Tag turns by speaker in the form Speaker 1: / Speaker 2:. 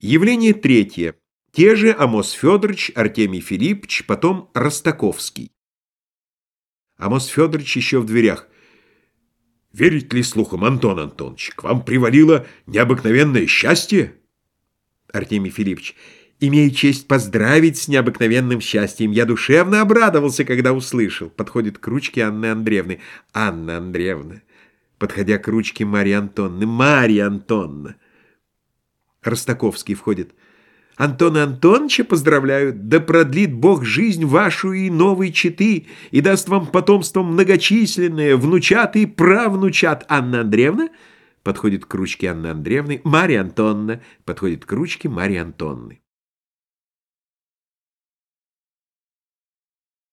Speaker 1: Явление третье. Те же Амос Федорович, Артемий Филиппович, потом Ростаковский. Амос Федорович еще в дверях. «Верить ли слухам, Антон Антонович, к вам привалило необыкновенное счастье?» Артемий Филиппович. «Имею честь поздравить с необыкновенным счастьем. Я душевно обрадовался, когда услышал». Подходит к ручке Анны Андреевны. «Анна Андреевна». Подходя к ручке Марьи Антонны. «Марья Антонна». Ростаковский входит. Антона Антоновича поздравляю, да продлит Бог жизнь вашу и новой четы, и даст вам потомство многочисленное, внучат и правнучат. Анна Андреевна подходит к ручке Анны Андреевны, Марья Антонна подходит к ручке Марьи Антонны.